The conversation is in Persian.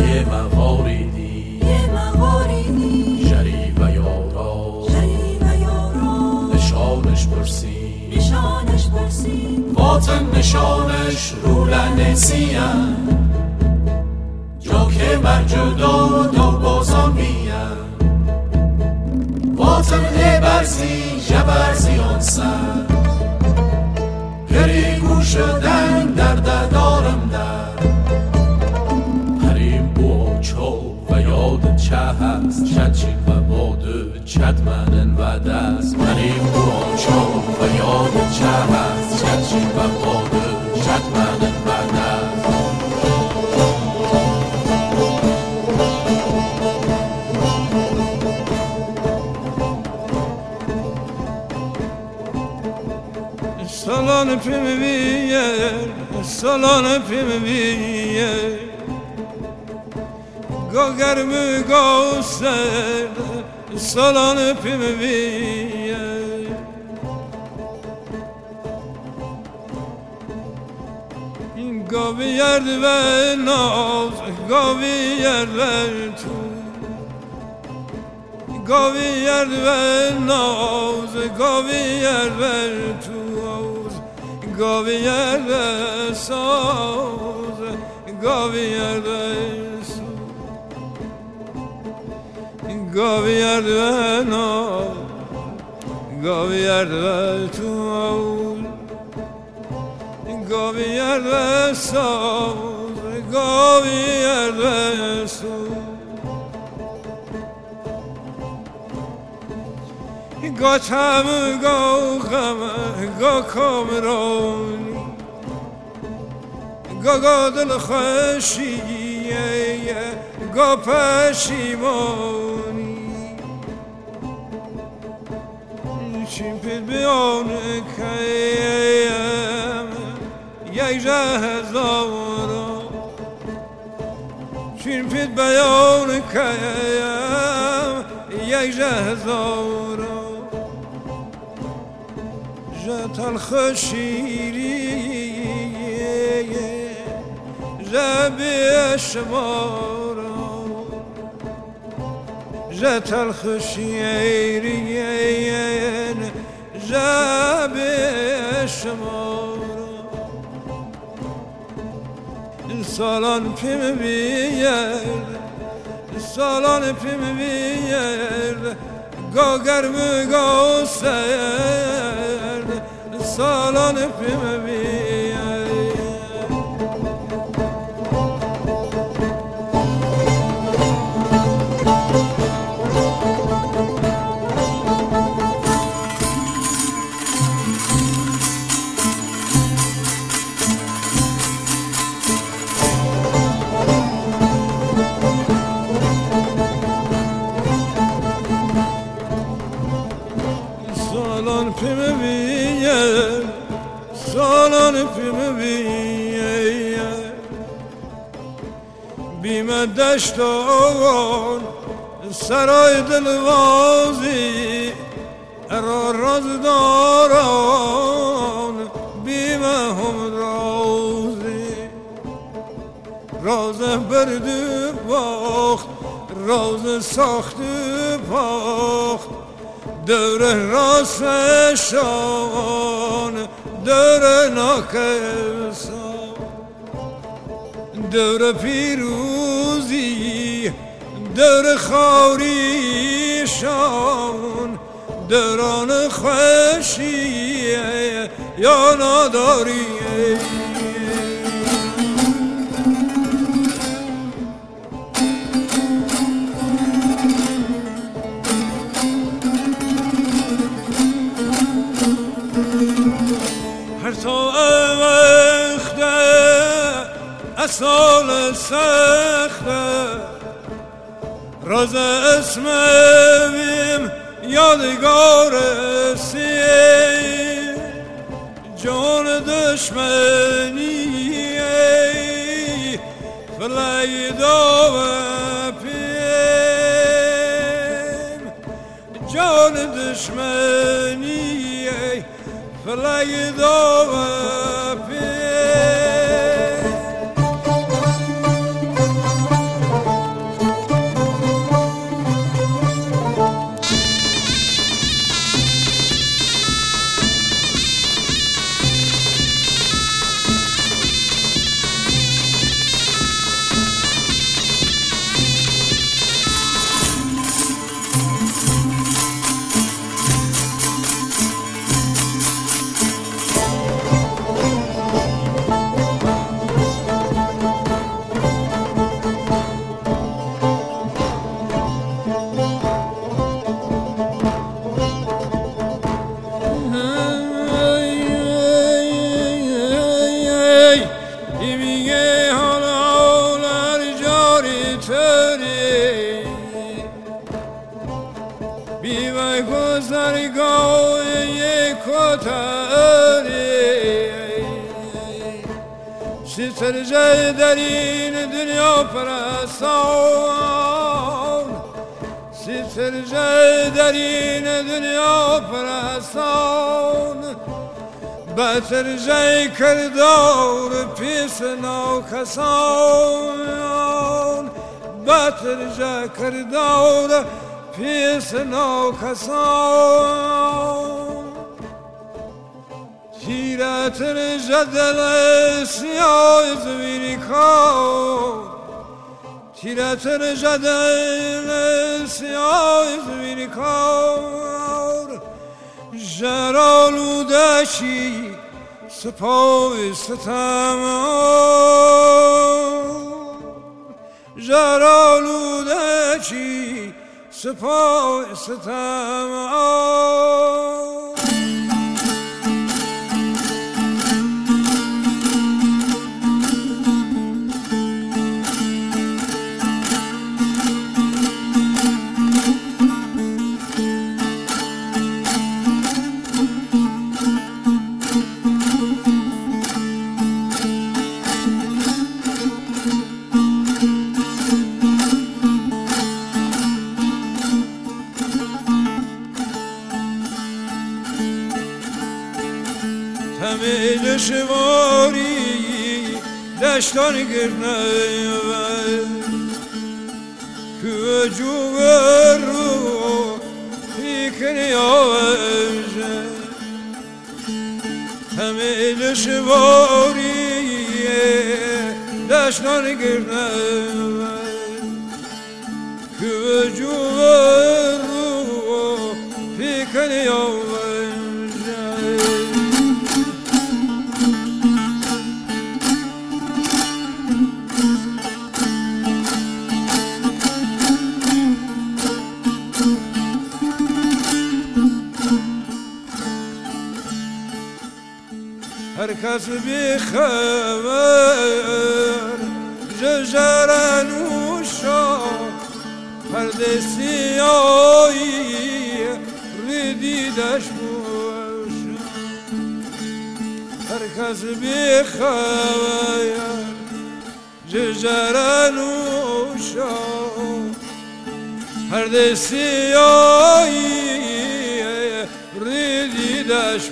یه جری و یارا. نشانش واتن نشانش رو جا که مرجدا دو بازان بیم ای برزی جبرزی آن سر پری شدن در دارم در حریم بو چو و یاد چه هست چد و باده چد منن و دست حریم بو چو و یاد چه هست چد و باده چد منن و دست سالان پیم بیه سالان پیم بیه گا گرم گا سر سالان پیم بیه گاوی یرد و ناز گاوی یرد تو گاوی یرد و ناز گاوی یرد تو گاوی ساز گاوی یرده گاوی نا گاوی تو گاوی ساز گاوی ساز. گا تم گا غم گا کامرانی گا گا دل خوشی گا پشیمانی چین پید بیان کیم یک هزارا چین پید بیان کیم یک هزارا تلخ شیری جبی شمارا جا تلخ شیری جبی شمارا سالان پیم بیر سالان پیم بیر گا گرم گا سرد سالان پیم بیای سالان پیم بیای سالان پیم بیای بیم دشت آوان سرای دلوازی را رازداران بیم هم رازی. راز برد باخت راز ساخت پاخت دور راستشان دور ناکسان دور پیروزی دور خاریشان دوران خوشی یا ناداری. اصال سخته راز اسم بیم یادگار سیه جان دشمنی فلای داوه پیم. جان دشمنی فلای داوه پیم. کتری سترجه در این دنیا پرستان. سترجه در این دنیا پرستان. بترجه کردار پیس نو کسان بترجه کردار پیس نو کسان تیرت جدل سیاه زمینی کار تیرت جدل سیاه زمینی کار جرالو دشی سپای ستم جرالو دشی سپای ستم همه شواری دشتان گرنه که جو رو فکر آوشه همه شواری دشتان گرنه که رو فکر آوشه کس بی خبر. ججرن و شا پرده سیایی ریدیدش باش. هر کس بی خبر. ججرن و شا پرده سیایی ریدیدش